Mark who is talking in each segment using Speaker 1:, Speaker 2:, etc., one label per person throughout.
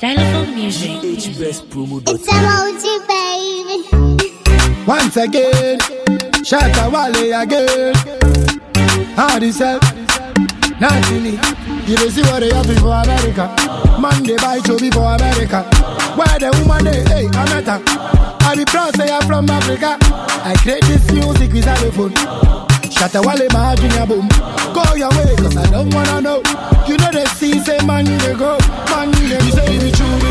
Speaker 1: Xylophone Music.
Speaker 2: It's emoji, baby.
Speaker 3: Once again, Shatta Wale again. How this help? Nothing. You don't see what they have for America. Man, they buy Chobi for America. Where the woman they, hey, I'm not her. I be proud say I'm from Africa. I create this music with xylophone. Shatta Wale, my junior boom. Go your way, cause I don't wanna know. You know they see, say man, they go. Man, they You say be true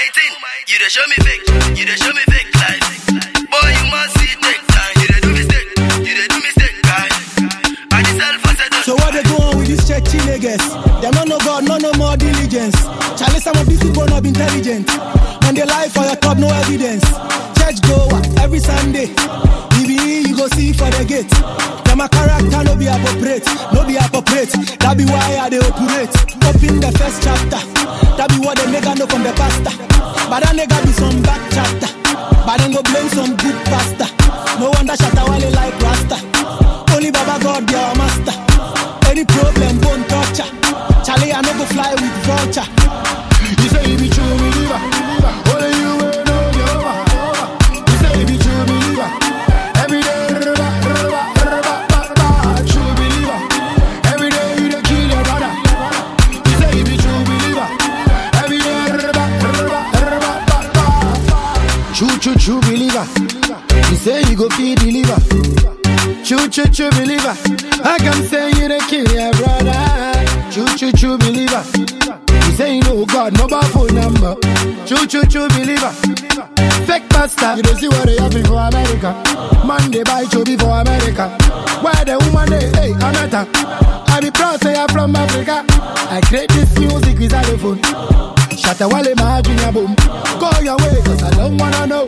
Speaker 4: my thing. You they show me fake, you they show me fake life. Boy, you must see take time. You they do mistake, you they do mistake, guy. I self as I do.
Speaker 5: So what they go on with these churchy niggas? Them no know God, no no more diligence. Charlie, some of these people not intelligent. And they lie for your club, no evidence. Church goer every Sunday. BBE you go see for the gate. Them my character no be appropriate, no be appropriate. That be why I they operate. Open the first chapter. That be what the nigga know from the pastor. But that nigga be some back chapter. But then go blame some good pastor. No wonder Shatta Wale like Rasta. Only Baba God be our master. Any problem, bone torture. Charlie, I no go fly with vulture.
Speaker 3: True, true, believer. You say you go feed deliver. True, true, true believer. I can say you dey kill your brother. True, true, true believer. You say you know God, no bad phone number. True, true, true believer. Fake pastor. You don't see what they have for America. Man, they buy Chobi for America. Where the woman they, hey, I'm not her. I be proud say I'm from Africa. I create this music with a xylophone. Shatta Wale, my junior boom. Go your way,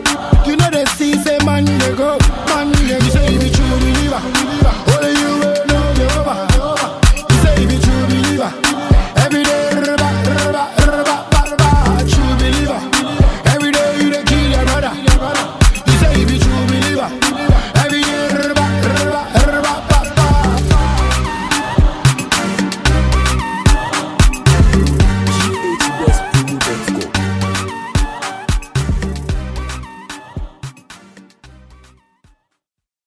Speaker 3: cause